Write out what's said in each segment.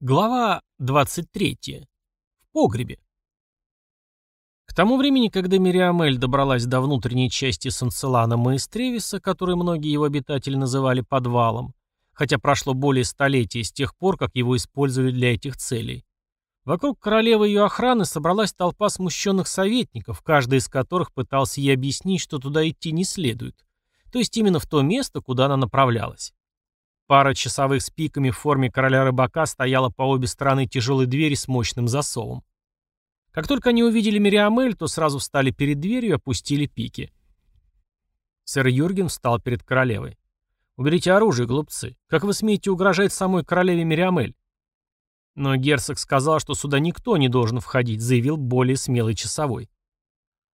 Глава 23. В погребе. К тому времени, когда Мириамель добралась до внутренней части Санцелана Маэстревиса, который многие его обитатели называли подвалом, хотя прошло более столетия с тех пор, как его использовали для этих целей, вокруг королевы и ее охраны собралась толпа смущенных советников, каждый из которых пытался ей объяснить, что туда идти не следует, то есть именно в то место, куда она направлялась. Пара часовых с пиками в форме короля-рыбака стояла по обе стороны тяжелой двери с мощным засовом. Как только они увидели Мириамель, то сразу встали перед дверью и опустили пики. Сэр Юрген встал перед королевой. «Уберите оружие, глупцы. Как вы смеете угрожать самой королеве Мириамель?» Но герцог сказал, что сюда никто не должен входить, заявил более смелый часовой.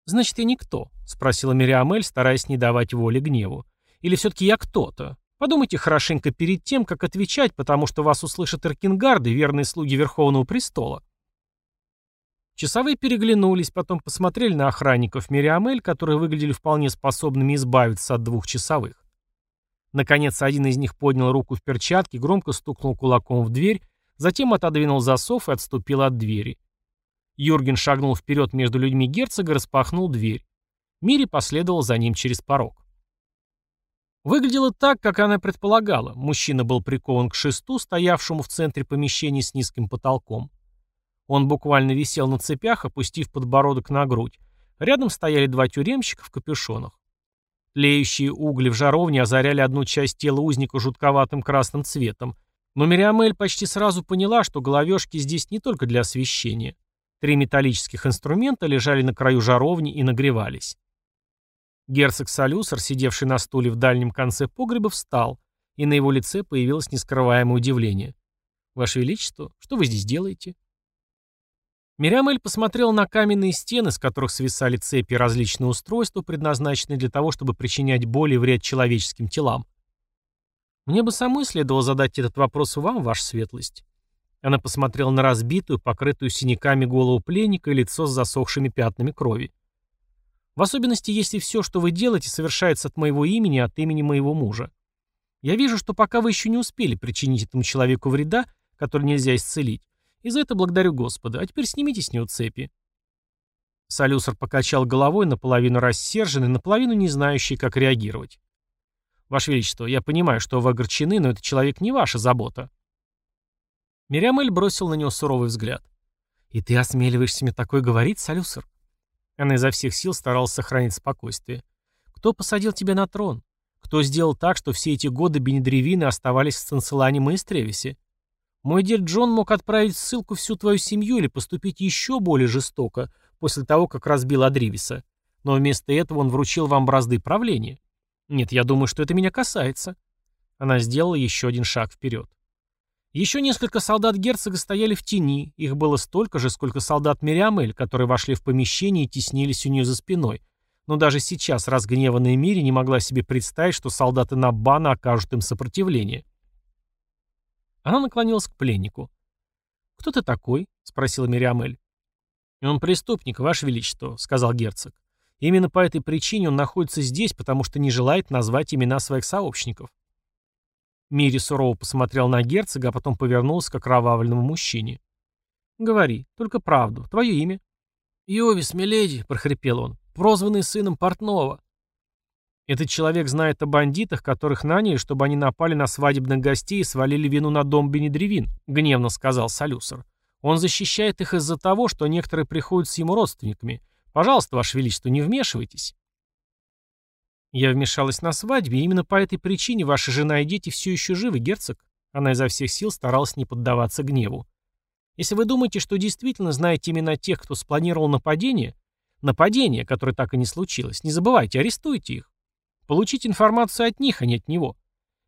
«Значит, я никто?» — спросила Мириамель, стараясь не давать воли гневу. «Или все-таки я кто-то? Подумайте хорошенько перед тем, как отвечать, потому что вас услышат Эркингарды, верные слуги Верховного Престола. Часовые переглянулись, потом посмотрели на охранников Мириамель, которые выглядели вполне способными избавиться от двух часовых. Наконец, один из них поднял руку в перчатке, громко стукнул кулаком в дверь, затем отодвинул засов и отступил от двери. Юрген шагнул вперед между людьми герцога и распахнул дверь. Мири последовал за ним через порог. Выглядело так, как она предполагала. Мужчина был прикован к шесту, стоявшему в центре помещения с низким потолком. Он буквально висел на цепях, опустив подбородок на грудь. Рядом стояли два тюремщика в капюшонах. Тлеющие угли в жаровне озаряли одну часть тела узника жутковатым красным цветом. Но Мириамель почти сразу поняла, что головешки здесь не только для освещения. Три металлических инструмента лежали на краю жаровни и нагревались. Герцог Солюсер, сидевший на стуле в дальнем конце погреба, встал, и на его лице появилось нескрываемое удивление. «Ваше Величество, что вы здесь делаете?» Мириамель посмотрел на каменные стены, с которых свисали цепи и различные устройства, предназначенные для того, чтобы причинять боль и вред человеческим телам. «Мне бы самой следовало задать этот вопрос вам, ваша светлость». Она посмотрела на разбитую, покрытую синяками голову пленника и лицо с засохшими пятнами крови. В особенности, если все, что вы делаете, совершается от моего имени, от имени моего мужа. Я вижу, что пока вы еще не успели причинить этому человеку вреда, который нельзя исцелить, и за это благодарю Господа. А теперь снимите с него цепи». Солюсар покачал головой, наполовину рассерженный, наполовину не знающий, как реагировать. «Ваше Величество, я понимаю, что вы огорчены, но этот человек не ваша забота». Мириамель бросил на него суровый взгляд. «И ты осмеливаешься мне такое говорить, Солюсар? Она изо всех сил старалась сохранить спокойствие. «Кто посадил тебя на трон? Кто сделал так, что все эти годы Бенедревины оставались в Цанцелане Маэстревисе? Мой дед Джон мог отправить ссылку всю твою семью или поступить еще более жестоко, после того, как разбил Адривиса. Но вместо этого он вручил вам бразды правления. Нет, я думаю, что это меня касается». Она сделала еще один шаг вперед. Еще несколько солдат герцога стояли в тени, их было столько же, сколько солдат Мириамель, которые вошли в помещение и теснились у нее за спиной. Но даже сейчас разгневанная Мири не могла себе представить, что солдаты Наббана окажут им сопротивление. Она наклонилась к пленнику. «Кто ты такой?» — спросила Мириамель. «Он преступник, Ваше Величество», — сказал герцог. «Именно по этой причине он находится здесь, потому что не желает назвать имена своих сообщников». Мири сурово посмотрел на герцога, а потом повернулся к окровавленному мужчине. «Говори, только правду. Твое имя?» «Йовис, миледи», — прохрипел он, — «прозванный сыном портного». «Этот человек знает о бандитах, которых наняли, чтобы они напали на свадебных гостей и свалили вину на дом Бенедревин», — гневно сказал Солюсер. «Он защищает их из-за того, что некоторые приходят с ему родственниками. Пожалуйста, Ваше Величество, не вмешивайтесь». Я вмешалась на свадьбе, и именно по этой причине ваша жена и дети все еще живы, герцог. Она изо всех сил старалась не поддаваться гневу. Если вы думаете, что действительно знаете имена тех, кто спланировал нападение, нападение, которое так и не случилось, не забывайте, арестуйте их. Получите информацию от них, а не от него.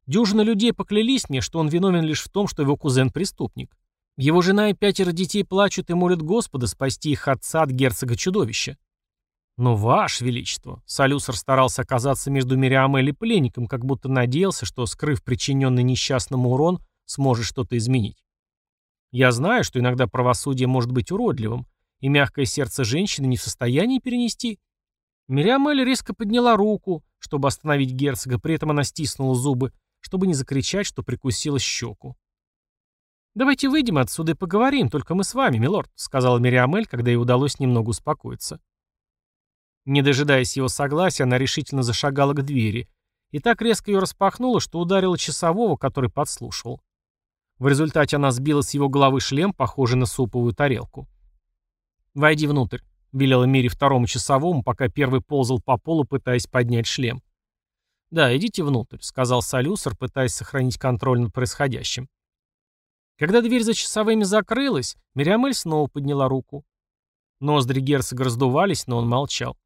Дюжина людей поклялись мне, что он виновен лишь в том, что его кузен преступник. Его жена и пятеро детей плачут и молят Господа спасти их отца от герцога-чудовища. «Но, Ваше Величество!» Солюсер старался оказаться между Мириамель и пленником, как будто надеялся, что, скрыв причиненный несчастному урон, сможет что-то изменить. «Я знаю, что иногда правосудие может быть уродливым, и мягкое сердце женщины не в состоянии перенести...» Мириамель резко подняла руку, чтобы остановить герцога, при этом она стиснула зубы, чтобы не закричать, что прикусила щеку. «Давайте выйдем отсюда и поговорим, только мы с вами, милорд», — сказала Мириамель, когда ей удалось немного успокоиться. Не дожидаясь его согласия, она решительно зашагала к двери и так резко ее распахнула, что ударила часового, который подслушивал. В результате она сбила с его головы шлем, похожий на суповую тарелку. «Войди внутрь», — велела Мире второму часовому, пока первый ползал по полу, пытаясь поднять шлем. «Да, идите внутрь», — сказал Салюсер, пытаясь сохранить контроль над происходящим. Когда дверь за часовыми закрылась, Мириамель снова подняла руку. Ноздри герцога раздувались, но он молчал.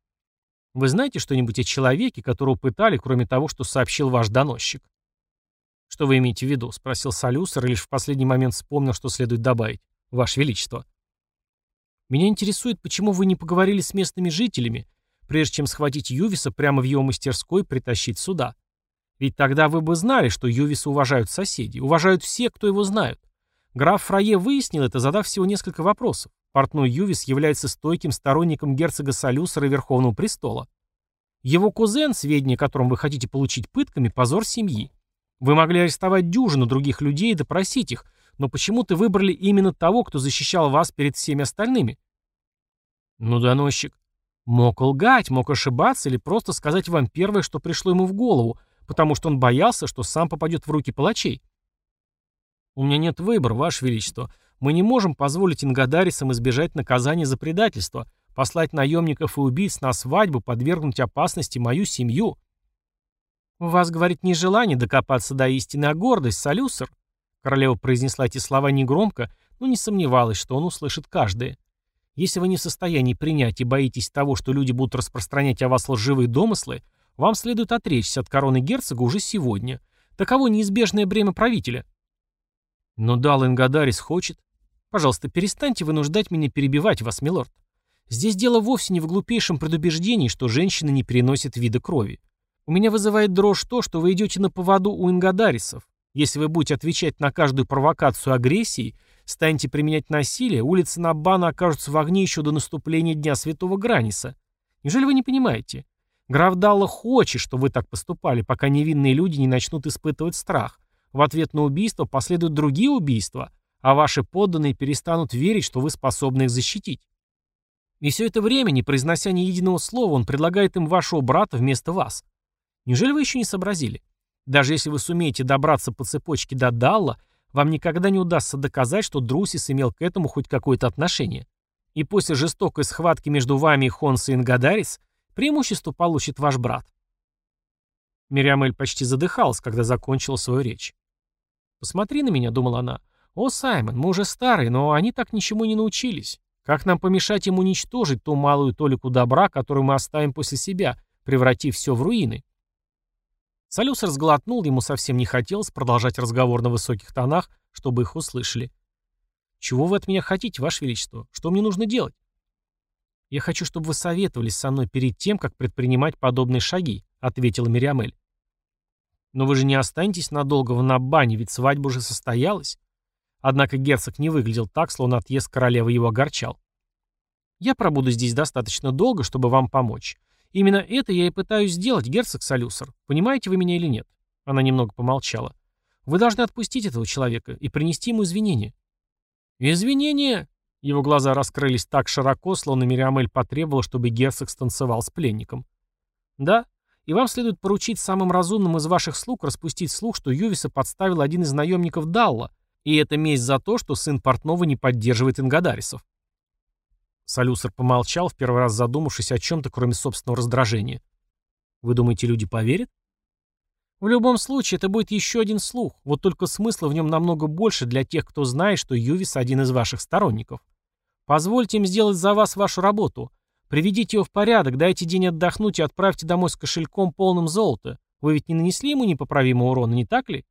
«Вы знаете что-нибудь о человеке, которого пытали, кроме того, что сообщил ваш доносчик?» «Что вы имеете в виду?» — спросил Салюсер, и лишь в последний момент вспомнил, что следует добавить. «Ваше Величество». «Меня интересует, почему вы не поговорили с местными жителями, прежде чем схватить Ювиса прямо в его мастерской и притащить сюда. Ведь тогда вы бы знали, что Ювиса уважают соседи, уважают все, кто его знают. Граф Фрае выяснил это, задав всего несколько вопросов. Портной Ювис является стойким сторонником герцога Солюсера и Верховного Престола. Его кузен, сведения о котором вы хотите получить пытками, позор семьи. Вы могли арестовать дюжину других людей и допросить их, но почему-то выбрали именно того, кто защищал вас перед всеми остальными. Ну, доносчик. Мог лгать, мог ошибаться или просто сказать вам первое, что пришло ему в голову, потому что он боялся, что сам попадет в руки палачей. У меня нет выбора, Ваше Величество. Мы не можем позволить Ингадарисам избежать наказания за предательство, послать наемников и убийц на свадьбу, подвергнуть опасности мою семью. У вас, говорит, нежелание докопаться до истины, а гордость, Солюсер. Королева произнесла эти слова негромко, но не сомневалась, что он услышит каждое. Если вы не в состоянии принять и боитесь того, что люди будут распространять о вас лживые домыслы, вам следует отречься от короны герцога уже сегодня. Таково неизбежное бремя правителя. Но Дал Ингадарис хочет. Пожалуйста, перестаньте вынуждать меня перебивать вас, милорд. Здесь дело вовсе не в глупейшем предубеждении, что женщины не переносят вида крови. У меня вызывает дрожь то, что вы идете на поводу у Ингадарисов. Если вы будете отвечать на каждую провокацию агрессии, станете применять насилие, улицы Наббана окажутся в огне еще до наступления Дня Святого Граниса. Неужели вы не понимаете? Граф Далла хочет, чтобы вы так поступали, пока невинные люди не начнут испытывать страх. В ответ на убийство последуют другие убийства, а ваши подданные перестанут верить, что вы способны их защитить. И все это время, не произнося ни единого слова, он предлагает им вашего брата вместо вас. Неужели вы еще не сообразили? Даже если вы сумеете добраться по цепочке до Далла, вам никогда не удастся доказать, что Друсис имел к этому хоть какое-то отношение. И после жестокой схватки между вами и Хонса Ингадарис преимущество получит ваш брат. Мириамель почти задыхалась, когда закончила свою речь. «Посмотри на меня», — думала она. «О, Саймон, мы уже старые, но они так ничему не научились. Как нам помешать им уничтожить ту малую толику добра, которую мы оставим после себя, превратив все в руины?» Солюс разглотнул, ему совсем не хотелось продолжать разговор на высоких тонах, чтобы их услышали. «Чего вы от меня хотите, Ваше Величество? Что мне нужно делать?» «Я хочу, чтобы вы советовались со мной перед тем, как предпринимать подобные шаги», — ответила Мириамель. «Но вы же не останетесь надолго в Наббане, ведь свадьба уже состоялась». Однако герцог не выглядел так, словно отъезд королевы его огорчал. «Я пробуду здесь достаточно долго, чтобы вам помочь. Именно это я и пытаюсь сделать, герцог Солюсер. Понимаете вы меня или нет? Она немного помолчала. Вы должны отпустить этого человека и принести ему извинения. Извинения? Его глаза раскрылись так широко, словно Мириамель потребовала, чтобы герцог станцевал с пленником. Да, и вам следует поручить самым разумным из ваших слуг распустить слух, что Ювиса подставил один из наемников Далла, и это месть за то, что сын Портнова не поддерживает Ингадарисов. Солюсер помолчал, в первый раз задумавшись о чем-то, кроме собственного раздражения. «Вы думаете, люди поверят?» «В любом случае, это будет еще один слух, вот только смысла в нем намного больше для тех, кто знает, что Ювис один из ваших сторонников. Позвольте им сделать за вас вашу работу. Приведите его в порядок, дайте день отдохнуть и отправьте домой с кошельком полным золота. Вы ведь не нанесли ему непоправимого урона, не так ли?»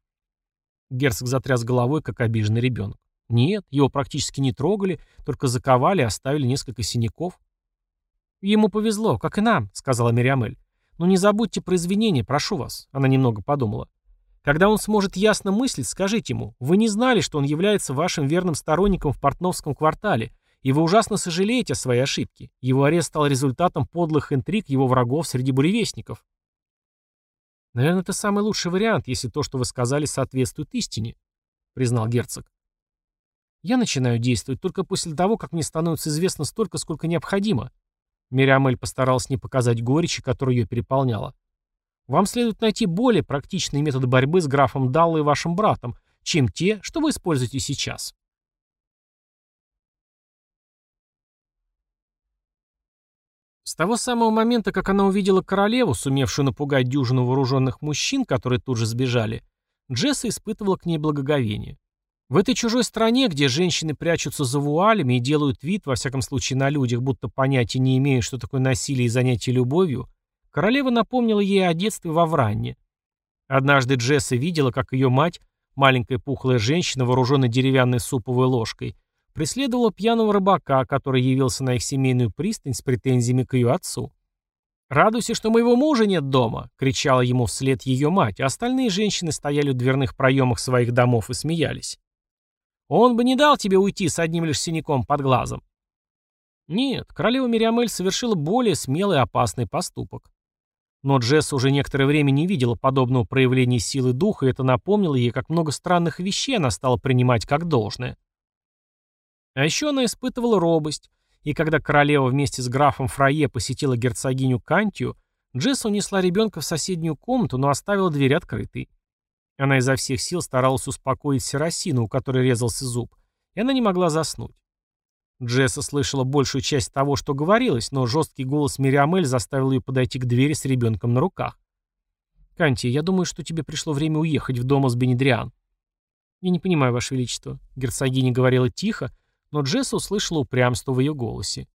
Герцог затряс головой, как обиженный ребенок. Нет, его практически не трогали, только заковали и оставили несколько синяков. «Ему повезло, как и нам», — сказала Мириамель. «Но не забудьте про извинения, прошу вас», — она немного подумала. «Когда он сможет ясно мыслить, скажите ему, вы не знали, что он является вашим верным сторонником в Портновском квартале, и вы ужасно сожалеете о своей ошибке. Его арест стал результатом подлых интриг его врагов среди буревестников». «Наверное, это самый лучший вариант, если то, что вы сказали, соответствует истине», — признал герцог. Я начинаю действовать только после того, как мне становится известно столько, сколько необходимо. Мириамель постаралась не показать горечи, которая ее переполняла. Вам следует найти более практичные методы борьбы с графом Далло и вашим братом, чем те, что вы используете сейчас. С того самого момента, как она увидела королеву, сумевшую напугать дюжину вооруженных мужчин, которые тут же сбежали, Джесса испытывала к ней благоговение. В этой чужой стране, где женщины прячутся за вуалями и делают вид, во всяком случае на людях, будто понятия не имеют, что такое насилие и занятие любовью, королева напомнила ей о детстве во Вранне. Однажды Джесса видела, как ее мать, маленькая пухлая женщина, вооруженная деревянной суповой ложкой, преследовала пьяного рыбака, который явился на их семейную пристань с претензиями к ее отцу. «Радуйся, что моего мужа нет дома!» — кричала ему вслед ее мать, а остальные женщины стояли в дверных проемах своих домов и смеялись. «Он бы не дал тебе уйти с одним лишь синяком под глазом!» Нет, королева Мириамель совершила более смелый и опасный поступок. Но Джесс уже некоторое время не видела подобного проявления силы духа, и это напомнило ей, как много странных вещей она стала принимать как должное. А еще она испытывала робость, и когда королева вместе с графом Фрае посетила герцогиню Кантию, Джесса унесла ребенка в соседнюю комнату, но оставила дверь открытой. Она изо всех сил старалась успокоить Серосину, у которой резался зуб, и она не могла заснуть. Джесса слышала большую часть того, что говорилось, но жесткий голос Мириамель заставил ее подойти к двери с ребенком на руках. «Канти, я думаю, что тебе пришло время уехать в дом с Бенедриан». «Я не понимаю, Ваше Величество», — герцогиня говорила тихо, но Джесса услышала упрямство в ее голосе.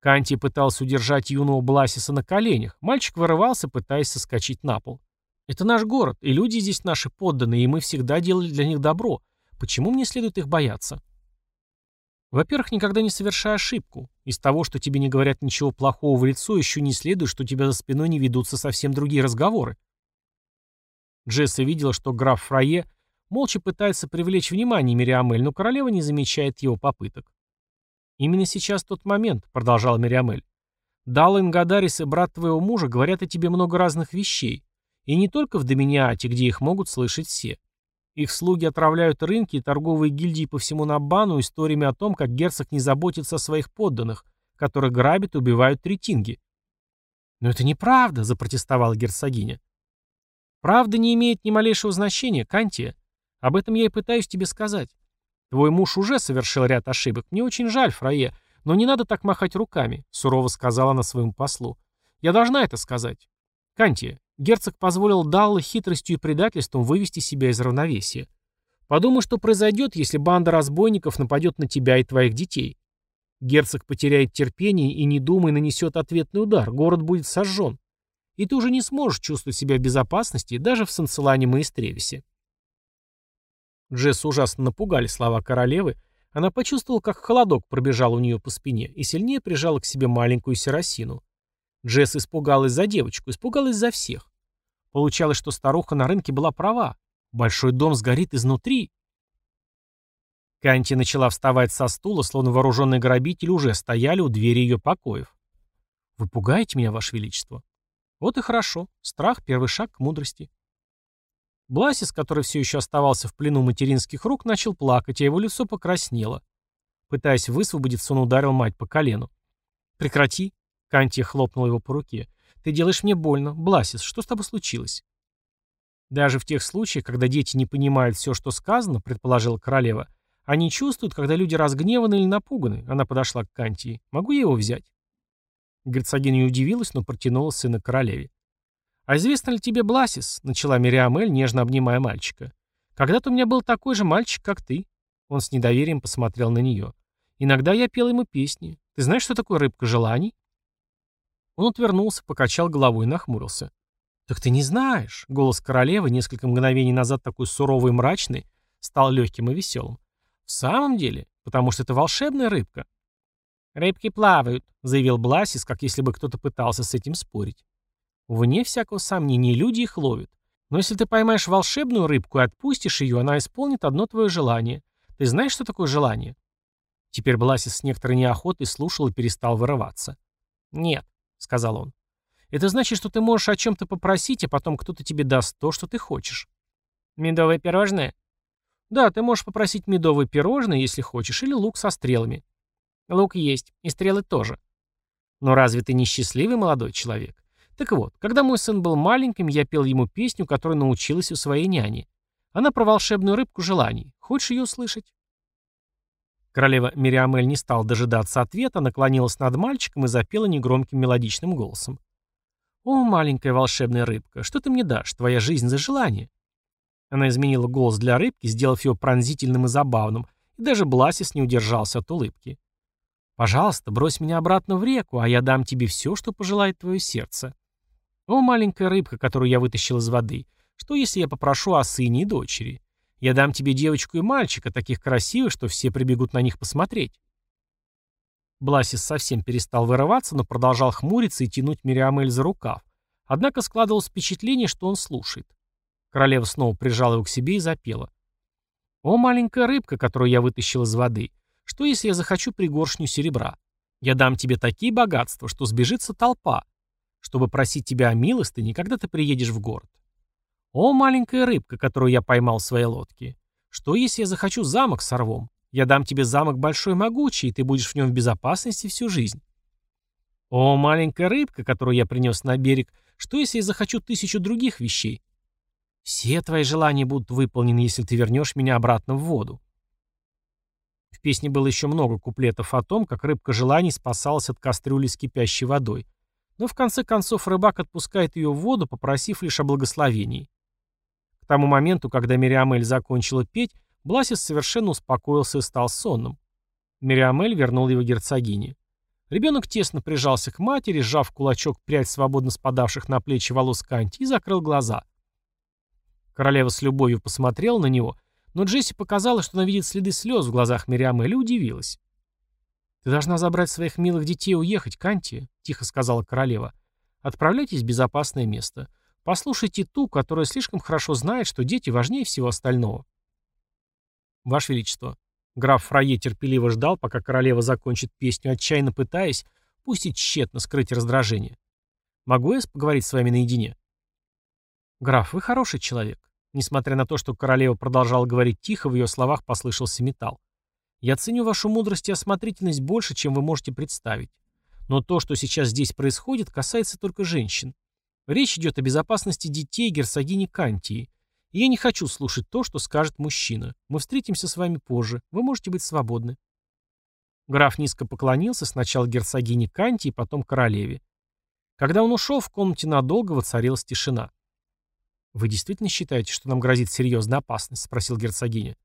Канти пытался удержать юного Бласиса на коленях. Мальчик вырывался, пытаясь соскочить на пол. «Это наш город, и люди здесь наши подданные, и мы всегда делали для них добро. Почему мне следует их бояться?» «Во-первых, никогда не совершай ошибку. Из того, что тебе не говорят ничего плохого в лицо, еще не следует, что у тебя за спиной не ведутся совсем другие разговоры». Джесса видела, что граф Фрае Молча пытается привлечь внимание Мириамель, но королева не замечает его попыток. «Именно сейчас тот момент», — продолжала Мириамель. «Даллен Гадарис и брат твоего мужа говорят о тебе много разных вещей. И не только в Доминиате, где их могут слышать все. Их слуги отравляют рынки и торговые гильдии по всему Набану историями о том, как герцог не заботится о своих подданных, которых грабят и убивают третинги. «Но это неправда», — запротестовала герцогиня. «Правда не имеет ни малейшего значения, Кантия. Об этом я и пытаюсь тебе сказать. Твой муж уже совершил ряд ошибок. Мне очень жаль, Фрае, но не надо так махать руками», — сурово сказала она своему послу. «Я должна это сказать. Кантия, герцог позволил Даллы хитростью и предательством вывести себя из равновесия. Подумай, что произойдет, если банда разбойников нападет на тебя и твоих детей. Герцог потеряет терпение и, не думая, нанесет ответный удар. Город будет сожжен. И ты уже не сможешь чувствовать себя в безопасности даже в Санцелане Маэстревисе. Джесс ужасно напугали слова королевы, она почувствовала, как холодок пробежал у нее по спине и сильнее прижала к себе маленькую серосину. Джесс испугалась за девочку, испугалась за всех. Получалось, что старуха на рынке была права. Большой дом сгорит изнутри. Канти начала вставать со стула, словно вооруженные грабители уже стояли у двери ее покоев. «Вы пугаете меня, Ваше Величество?» «Вот и хорошо. Страх — первый шаг к мудрости». Бласис, который все еще оставался в плену материнских рук, начал плакать, а его лицо покраснело. Пытаясь высвободиться, он ударил мать по колену. «Прекрати!» — Кантия хлопнул его по руке. «Ты делаешь мне больно. Бласис, что с тобой случилось?» Даже в тех случаях, когда дети не понимают все, что сказано, предположила королева, они чувствуют, когда люди разгневаны или напуганы. Она подошла к Кантии. «Могу я его взять?» Герцогиня удивилась, но протянула сына королеве. «А известно ли тебе, Бласис?» — начала Мириамель, нежно обнимая мальчика. «Когда-то у меня был такой же мальчик, как ты». Он с недоверием посмотрел на нее. «Иногда я пел ему песни. Ты знаешь, что такое рыбка желаний?» Он отвернулся, покачал головой и нахмурился. «Так ты не знаешь!» Голос королевы, несколько мгновений назад такой суровый и мрачный, стал легким и веселым. «В самом деле? Потому что это волшебная рыбка». «Рыбки плавают», — заявил Бласис, как если бы кто-то пытался с этим спорить. Вне всякого сомнения, люди их ловят. Но если ты поймаешь волшебную рыбку и отпустишь ее, она исполнит одно твое желание. Ты знаешь, что такое желание?» Теперь Бласис с некоторой неохотой слушал и перестал вырываться. «Нет», — сказал он. «Это значит, что ты можешь о чем-то попросить, а потом кто-то тебе даст то, что ты хочешь». «Медовое пирожное?» Да, ты можешь попросить медовое пирожное, если хочешь, или лук со стрелами. Лук есть, и стрелы тоже. Но разве ты не счастливый молодой человек? Так вот, когда мой сын был маленьким, я пел ему песню, которую научилась у своей няни. Она про волшебную рыбку желаний. Хочешь ее услышать? Королева Мириамель не стала дожидаться ответа, наклонилась над мальчиком и запела негромким мелодичным голосом. «О, маленькая волшебная рыбка, что ты мне дашь? Твоя жизнь за желание». Она изменила голос для рыбки, сделав его пронзительным и забавным, и даже Бласис не удержался от улыбки. «Пожалуйста, брось меня обратно в реку, а я дам тебе все, что пожелает твое сердце. О, маленькая рыбка, которую я вытащил из воды, что если я попрошу о сыне и дочери? Я дам тебе девочку и мальчика, таких красивых, что все прибегут на них посмотреть». Бласис совсем перестал вырываться, но продолжал хмуриться и тянуть Мириамель за рукав. Однако складывалось впечатление, что он слушает. Королева снова прижала его к себе и запела. «О, маленькая рыбка, которую я вытащил из воды, что если я захочу пригоршню серебра? Я дам тебе такие богатства, что сбежится толпа, чтобы просить тебя о милостыне, когда ты приедешь в город. «О, маленькая рыбка, которую я поймал в своей лодке! Что, если я захочу замок с орвом? Я дам тебе замок большой и могучий, и ты будешь в нем в безопасности всю жизнь. О, маленькая рыбка, которую я принес на берег, что, если я захочу тысячу других вещей? Все твои желания будут выполнены, если ты вернешь меня обратно в воду». В песне было еще много куплетов о том, как рыбка желаний спасалась от кастрюли с кипящей водой. Но в конце концов рыбак отпускает ее в воду, попросив лишь о благословении тому моменту, когда Мириамель закончила петь, Бласис совершенно успокоился и стал сонным. Мириамель вернул его герцогине. Ребенок тесно прижался к матери, сжав кулачок прядь свободно спадавших на плечи волос Канти и закрыл глаза. Королева с любовью посмотрела на него, но Джесси показала, что она видит следы слез в глазах Мириамель и удивилась. «Ты должна забрать своих милых детей и уехать, Канти», — тихо сказала королева. «Отправляйтесь в безопасное место. Послушайте ту, которая слишком хорошо знает, что дети важнее всего остального. Ваше Величество, граф Фрае терпеливо ждал, пока королева закончит песню, отчаянно пытаясь, пусть и тщетно, скрыть раздражение. Могу я поговорить с вами наедине? Граф, вы хороший человек. Несмотря на то, что королева продолжала говорить тихо, в ее словах послышался металл. Я ценю вашу мудрость и осмотрительность больше, чем вы можете представить. Но то, что сейчас здесь происходит, касается только женщин. Речь идет о безопасности детей герцогини Кантии. И я не хочу слушать то, что скажет мужчина. Мы встретимся с вами позже. Вы можете быть свободны. Граф низко поклонился сначала герцогине Кантии, потом королеве. Когда он ушел, в комнате надолго воцарилась тишина. «Вы действительно считаете, что нам грозит серьезная опасность?» — спросил герцогиня.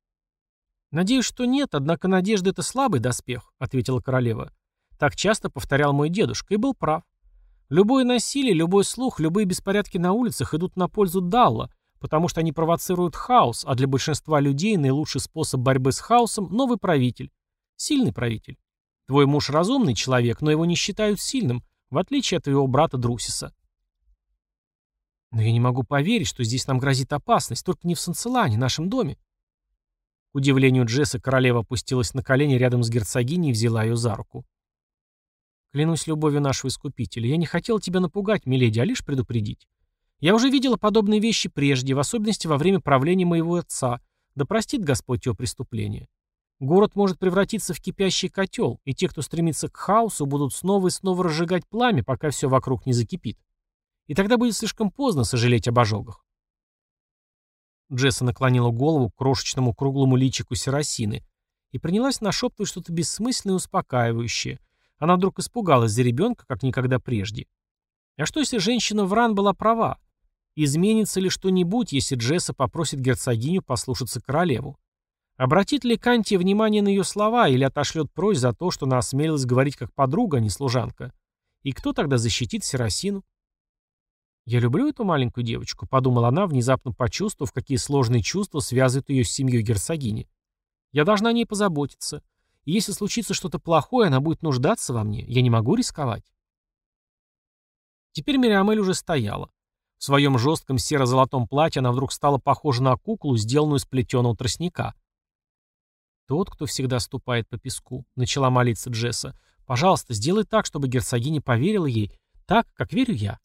«Надеюсь, что нет, однако надежда — это слабый доспех», — ответила королева. «Так часто повторял мой дедушка и был прав. Любое насилие, любой слух, любые беспорядки на улицах идут на пользу Далла, потому что они провоцируют хаос, а для большинства людей наилучший способ борьбы с хаосом – новый правитель. Сильный правитель. Твой муж разумный человек, но его не считают сильным, в отличие от твоего брата Друсиса. Но я не могу поверить, что здесь нам грозит опасность, только не в Санцелане, нашем доме. Удивлению Джесса королева опустилась на колени рядом с герцогиней и взяла ее за руку. Клянусь любовью нашего Искупителя, я не хотел тебя напугать, миледи, а лишь предупредить. Я уже видела подобные вещи прежде, в особенности во время правления моего отца. Да простит Господь его преступление. Город может превратиться в кипящий котел, и те, кто стремится к хаосу, будут снова и снова разжигать пламя, пока все вокруг не закипит. И тогда будет слишком поздно сожалеть об ожогах. Джесса наклонила голову к крошечному круглому личику Серосины и принялась нашептывать что-то бессмысленное и успокаивающее, она вдруг испугалась за ребенка, как никогда прежде. А что, если женщина Вран была права? Изменится ли что-нибудь, если Джесса попросит герцогиню послушаться королеву? Обратит ли Канти внимание на ее слова или отошлет прочь за то, что она осмелилась говорить как подруга, а не служанка? И кто тогда защитит Серосину? «Я люблю эту маленькую девочку», — подумала она, внезапно почувствовав, какие сложные чувства связывают ее с семьей герцогини. «Я должна о ней позаботиться. И если случится что-то плохое, она будет нуждаться во мне. Я не могу рисковать. Теперь Мириамель уже стояла. В своем жестком серо-золотом платье она вдруг стала похожа на куклу, сделанную из плетеного тростника. «Тот, кто всегда ступает по песку», — начала молиться Джесса. «Пожалуйста, сделай так, чтобы герцогиня поверила ей, так, как верю я».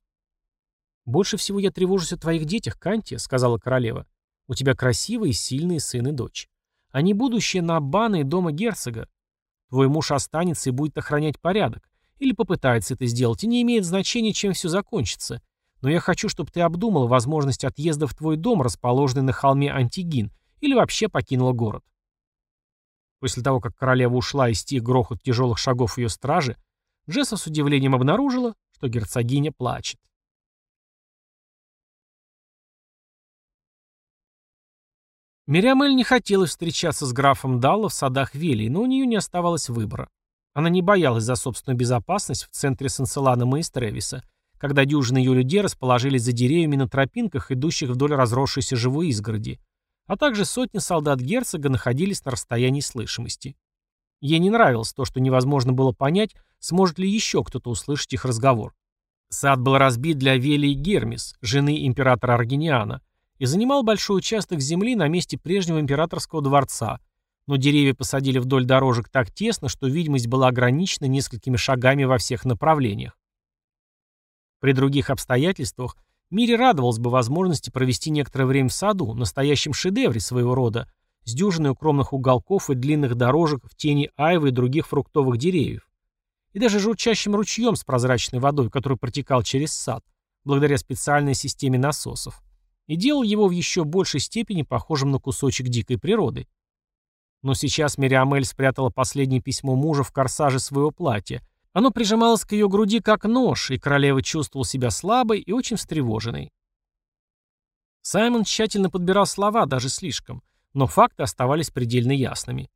«Больше всего я тревожусь о твоих детях, Канти», — сказала королева. У тебя красивые, сильные сын и дочь. Они будущее Наббана и дома герцога. Твой муж останется и будет охранять порядок. Или попытается это сделать, и не имеет значения, чем все закончится. Но я хочу, чтобы ты обдумал возможность отъезда в твой дом, расположенный на холме Антигин, или вообще покинула город. После того, как королева ушла и стих грохот тяжелых шагов ее стражи, Джесса с удивлением обнаружила, что герцогиня плачет. Мириамель не хотела встречаться с графом Далло в садах Велии, но у нее не оставалось выбора. Она не боялась за собственную безопасность в центре Санселана и Тревиса, когда дюжины ее людей расположились за деревьями на тропинках, идущих вдоль разросшейся живой изгороди, а также сотни солдат герцога находились на расстоянии слышимости. Ей не нравилось то, что невозможно было понять, сможет ли еще кто-то услышать их разговор. Сад был разбит для Велии Гермис, жены императора Аргениана, и занимал большой участок земли на месте прежнего императорского дворца, но деревья посадили вдоль дорожек так тесно, что видимость была ограничена несколькими шагами во всех направлениях. При других обстоятельствах Мире радовалась бы возможности провести некоторое время в саду, настоящем шедевре своего рода, с дюжиной укромных уголков и длинных дорожек в тени айвы и других фруктовых деревьев. И даже журчащим ручьем с прозрачной водой, который протекал через сад, благодаря специальной системе насосов и делал его в еще большей степени похожим на кусочек дикой природы. Но сейчас Мириамель спрятала последнее письмо мужа в корсаже своего платья. Оно прижималось к ее груди как нож, и королева чувствовала себя слабой и очень встревоженной. Саймон тщательно подбирал слова, даже слишком, но факты оставались предельно ясными.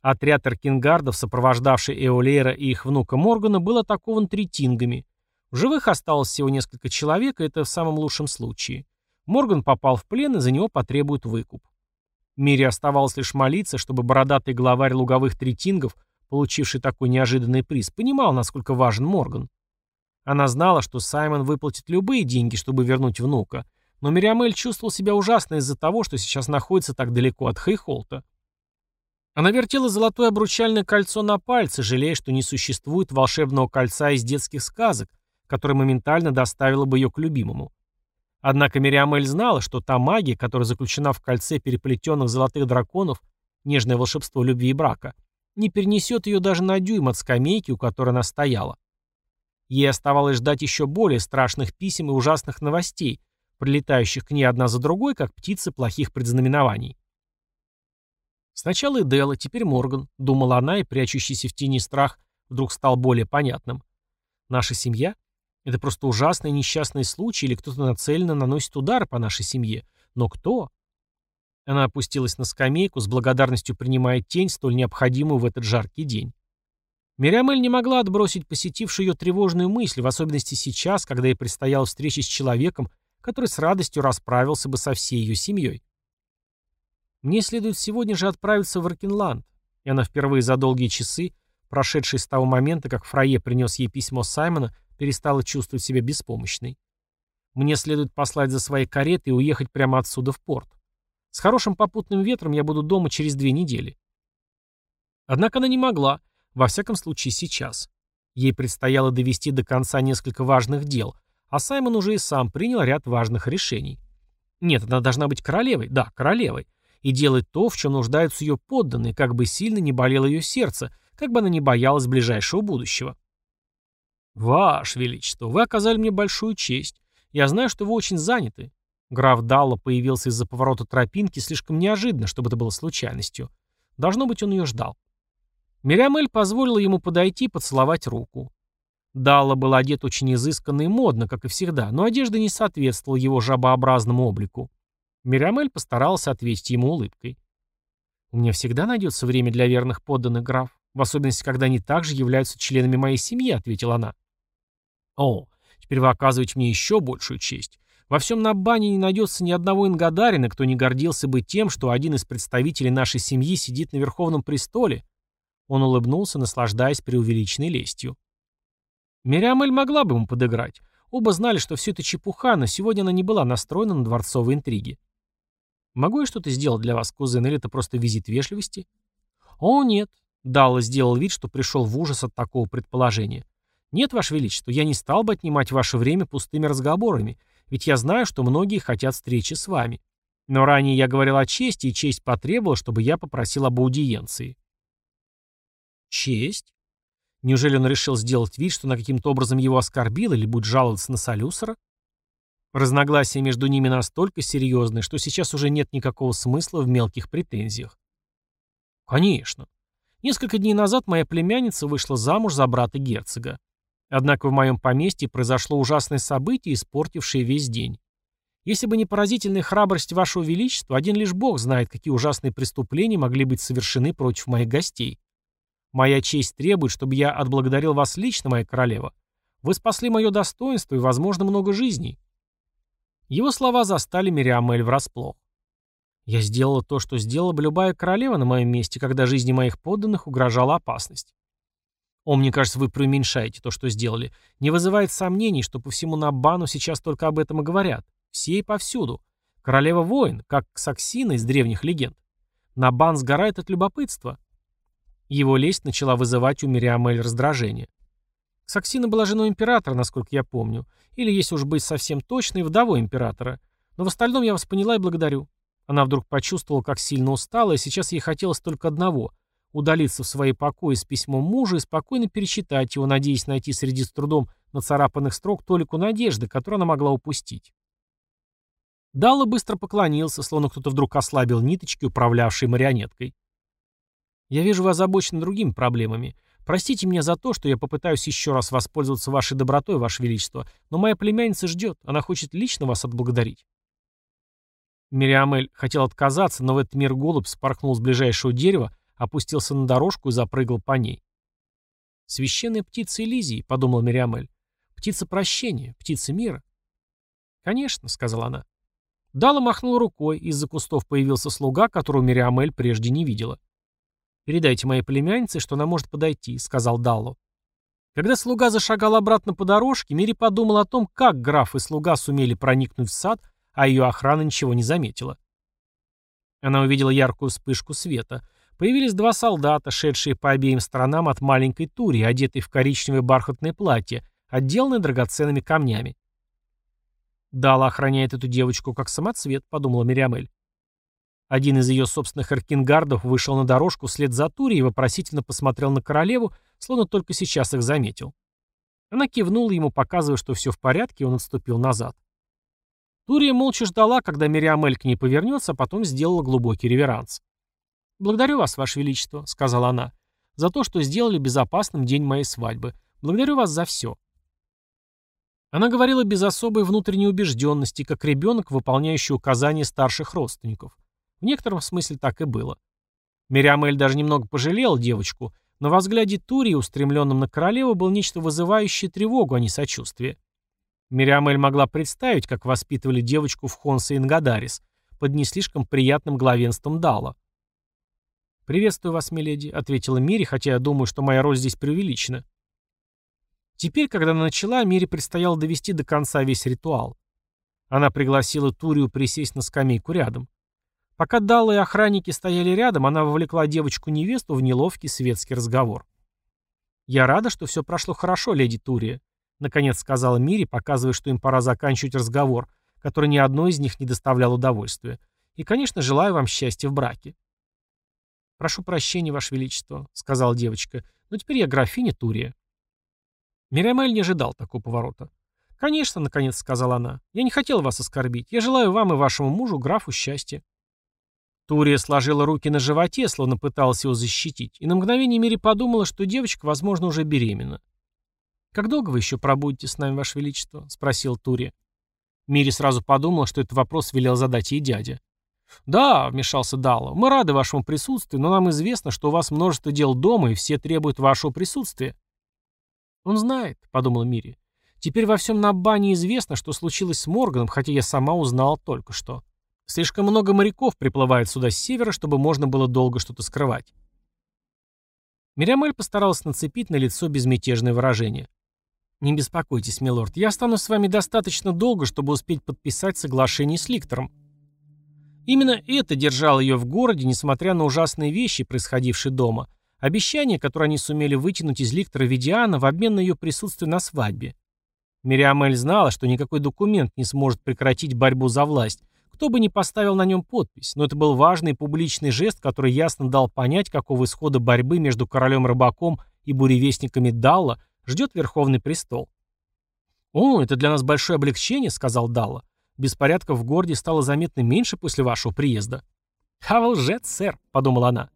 Отряд аркингардов, сопровождавший Эолейра и их внука Моргана, был атакован третингами. В живых осталось всего несколько человек, и это в самом лучшем случае. Морган попал в плен, и за него потребуют выкуп. Мире оставалось лишь молиться, чтобы бородатый главарь луговых третингов, получивший такой неожиданный приз, понимал, насколько важен Морган. Она знала, что Саймон выплатит любые деньги, чтобы вернуть внука, но Мириамель чувствовал себя ужасно из-за того, что сейчас находится так далеко от Хейхолта. Она вертела золотое обручальное кольцо на пальце, жалея, что не существует волшебного кольца из детских сказок, которое моментально доставило бы ее к любимому. Однако Мириамель знала, что та магия, которая заключена в кольце переплетенных золотых драконов, нежное волшебство любви и брака, не перенесет ее даже на дюйм от скамейки, у которой она стояла. Ей оставалось ждать еще более страшных писем и ужасных новостей, прилетающих к ней одна за другой, как птицы плохих предзнаменований. Сначала Эдела, теперь Морган, думала она, и прячущийся в тени страх вдруг стал более понятным. Наша семья? Это просто ужасный несчастный случай, или кто-то нацеленно наносит удар по нашей семье. Но кто? Она опустилась на скамейку, с благодарностью принимая тень, столь необходимую в этот жаркий день. Мириамель не могла отбросить посетившую ее тревожную мысль, в особенности сейчас, когда ей предстояла встреча с человеком, который с радостью расправился бы со всей ее семьей. Мне следует сегодня же отправиться в Аркинланд, и она впервые за долгие часы, прошедшие с того момента, как Фрае принес ей письмо Саймона, перестала чувствовать себя беспомощной. Мне следует послать за своей каретой и уехать прямо отсюда в порт. С хорошим попутным ветром я буду дома через две недели. Однако она не могла, во всяком случае сейчас. Ей предстояло довести до конца несколько важных дел, а Саймон уже и сам принял ряд важных решений. Нет, она должна быть королевой, да, королевой, и делать то, в чем нуждаются ее подданные, как бы сильно не болело ее сердце, как бы она не боялась ближайшего будущего. «Ваше Величество, вы оказали мне большую честь. Я знаю, что вы очень заняты». Граф Далла появился из-за поворота тропинки слишком неожиданно, чтобы это было случайностью. Должно быть, он ее ждал. Мириамель позволила ему подойти и поцеловать руку. Далла был одет очень изысканно и модно, как и всегда, но одежда не соответствовала его жабообразному облику. Мириамель постарался ответить ему улыбкой. «У меня всегда найдется время для верных подданных, граф, в особенности, когда они также являются членами моей семьи», — ответила она. О, теперь вы оказываете мне еще большую честь. Во всем Набане не найдется ни одного ингадарина, кто не гордился бы тем, что один из представителей нашей семьи сидит на Верховном престоле. Он улыбнулся, наслаждаясь преувеличенной лестью. Мириамель могла бы ему подыграть. Оба знали, что все это чепуха, но сегодня она не была настроена на дворцовые интриги. «Могу я что-то сделать для вас, кузен, или это просто визит вежливости?» «О, нет», — Далла сделал вид, что пришел в ужас от такого предположения. «Нет, Ваше Величество, я не стал бы отнимать ваше время пустыми разговорами, ведь я знаю, что многие хотят встречи с вами. Но ранее я говорил о чести, и честь потребовала, чтобы я попросил об аудиенции. Честь? Неужели он решил сделать вид, что на каким-то образом его оскорбил или будет жаловаться на Солюсера? Разногласия между ними настолько серьезны, что сейчас уже нет никакого смысла в мелких претензиях. Конечно. Несколько дней назад моя племянница вышла замуж за брата герцога. Однако в моем поместье произошло ужасное событие, испортившее весь день. Если бы не поразительная храбрость вашего величества, один лишь бог знает, какие ужасные преступления могли быть совершены против моих гостей. Моя честь требует, чтобы я отблагодарил вас лично, моя королева. Вы спасли мое достоинство и, возможно, много жизней. Его слова застали Мириамель врасплох. Я сделала то, что сделала бы любая королева на моем месте, когда жизни моих подданных угрожала опасность. О, мне кажется, вы преуменьшаете то, что сделали. Не вызывает сомнений, что по всему Набану сейчас только об этом и говорят. Все и повсюду. Королева воин, как Саксина из древних легенд. Набан сгорает от любопытства. Его лесть начала вызывать у Мириамель раздражение. Саксина была женой императора, насколько я помню. Или, если уж быть совсем точной, вдовой императора. Но в остальном я вас поняла и благодарю. Она вдруг почувствовала, как сильно устала, и сейчас ей хотелось только одного — удалиться в свои покои с письмом мужа и спокойно перечитать его, надеясь найти среди с трудом нацарапанных строк толику надежды, которую она могла упустить. Далла быстро поклонился, словно кто-то вдруг ослабил ниточки, управлявшей марионеткой. «Я вижу, вы озабочены другими проблемами. Простите меня за то, что я попытаюсь еще раз воспользоваться вашей добротой, ваше величество, но моя племянница ждет, она хочет лично вас отблагодарить». Мириамель хотел отказаться, но в этот мир голубь спорхнул с ближайшего дерева, опустился на дорожку и запрыгал по ней. «Священная птица Элизии», — подумал Мириамель. «Птица прощения, птица мира». «Конечно», — сказала она. Дала махнул рукой, из-за кустов появился слуга, которого Мириамель прежде не видела. «Передайте моей племяннице, что она может подойти», — сказал Даллу. Когда слуга зашагал обратно по дорожке, Мири подумал о том, как граф и слуга сумели проникнуть в сад, а ее охрана ничего не заметила. Она увидела яркую вспышку света. Появились два солдата, шедшие по обеим сторонам от маленькой тури, одетые в коричневое бархатное платье, отделанное драгоценными камнями. «Дала охраняет эту девочку как самоцвет», — подумала Мириамель. Один из ее собственных аркингардов вышел на дорожку вслед за Тури и вопросительно посмотрел на королеву, словно только сейчас их заметил. Она кивнула ему, показывая, что все в порядке, и он отступил назад. Турия молча ждала, когда Мириамель к ней повернется, а потом сделала глубокий реверанс. «Благодарю вас, Ваше Величество», — сказала она, — «за то, что сделали безопасным день моей свадьбы. Благодарю вас за все. Она говорила без особой внутренней убежденности, как ребенок, выполняющий указания старших родственников. В некотором смысле так и было. Мириамель даже немного пожалела девочку, но во взгляде Турии, устремленном на королеву, было нечто вызывающее тревогу, а не сочувствие. Мириамель могла представить, как воспитывали девочку в Хонсе Ингадарис, под не слишком приятным главенством Дала. «Приветствую вас, миледи», — ответила Мири, хотя я думаю, что моя роль здесь преувеличена. Теперь, когда она начала, Мире предстояло довести до конца весь ритуал. Она пригласила Турию присесть на скамейку рядом. Пока Далла и охранники стояли рядом, она вовлекла девочку-невесту в неловкий светский разговор. «Я рада, что все прошло хорошо, леди Турия», — наконец сказала Мире, показывая, что им пора заканчивать разговор, который ни одной из них не доставлял удовольствия. «И, конечно, желаю вам счастья в браке». «Прошу прощения, Ваше Величество», — сказала девочка, — «но теперь я графиня Турия». Мирамель не ожидал такого поворота. «Конечно», — наконец сказала она, — «я не хотел вас оскорбить. Я желаю вам и вашему мужу, графу, счастья». Турия сложила руки на животе, словно пыталась его защитить, и на мгновение Мири подумала, что девочка, возможно, уже беременна. «Как долго вы еще пробудете с нами, Ваше Величество?» — спросил Турия. Мири сразу подумала, что этот вопрос велел задать ей дядя. «Да», — вмешался Далло, — «мы рады вашему присутствию, но нам известно, что у вас множество дел дома, и все требуют вашего присутствия». «Он знает», — подумала Мири. «Теперь во всем Наббане известно, что случилось с Морганом, хотя я сама узнала только что. Слишком много моряков приплывает сюда с севера, чтобы можно было долго что-то скрывать». Мириамель постаралась нацепить на лицо безмятежное выражение. «Не беспокойтесь, милорд, я останусь с вами достаточно долго, чтобы успеть подписать соглашение с Ликтором». Именно это держало ее в городе, несмотря на ужасные вещи, происходившие дома, Обещание, которое они сумели вытянуть из ликтора Видиана в обмен на ее присутствие на свадьбе. Мириамель знала, что никакой документ не сможет прекратить борьбу за власть. Кто бы ни поставил на нем подпись, но это был важный публичный жест, который ясно дал понять, какого исхода борьбы между королем-рыбаком и буревестниками Далла ждет Верховный престол. «О, это для нас большое облегчение», — сказал Далла. «Беспорядков в городе стало заметно меньше после вашего приезда». «А вы лжец, сэр», — подумала она.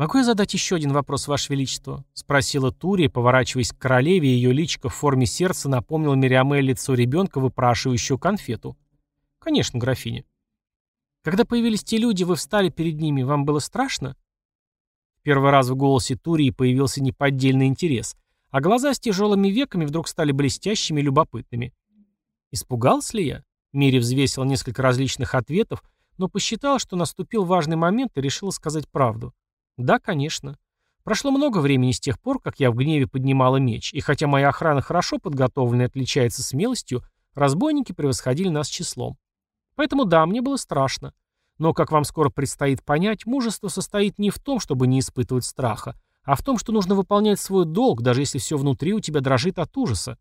«Могу я задать еще один вопрос, Ваше Величество?» — спросила Турия, поворачиваясь к королеве, и ее личико в форме сердца напомнило Мириаме лицо ребенка, выпрашивающего конфету. «Конечно, графиня». «Когда появились те люди, вы встали перед ними, вам было страшно?» Первый раз в голосе Турии появился неподдельный интерес, а глаза с тяжелыми веками вдруг стали блестящими и любопытными. «Испугался ли я?» Мири взвесила несколько различных ответов, но посчитала, что наступил важный момент и решила сказать правду. Да, конечно. Прошло много времени с тех пор, как я в гневе поднимала меч, и хотя моя охрана хорошо подготовлена и отличается смелостью, разбойники превосходили нас числом. Поэтому да, мне было страшно. Но, как вам скоро предстоит понять, мужество состоит не в том, чтобы не испытывать страха, а в том, что нужно выполнять свой долг, даже если все внутри у тебя дрожит от ужаса.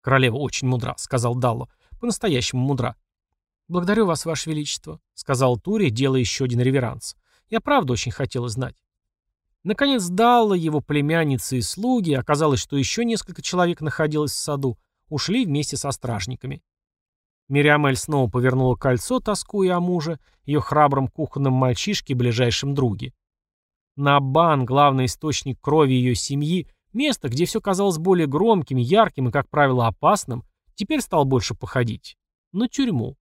«Королева очень мудра», — сказал Далло. «По-настоящему мудра». «Благодарю вас, Ваше Величество», — сказал Тури, делая еще один реверанс. Я правда очень хотела знать. Наконец Далла, его племянницы и слуги, оказалось, что еще несколько человек находилось в саду, ушли вместе со стражниками. Мириамель снова повернула кольцо, тоскуя о муже, ее храбром кухонном мальчишке и ближайшем друге. Набан, главный источник крови ее семьи, место, где все казалось более громким, ярким и, как правило, опасным, теперь стал больше походить на тюрьму.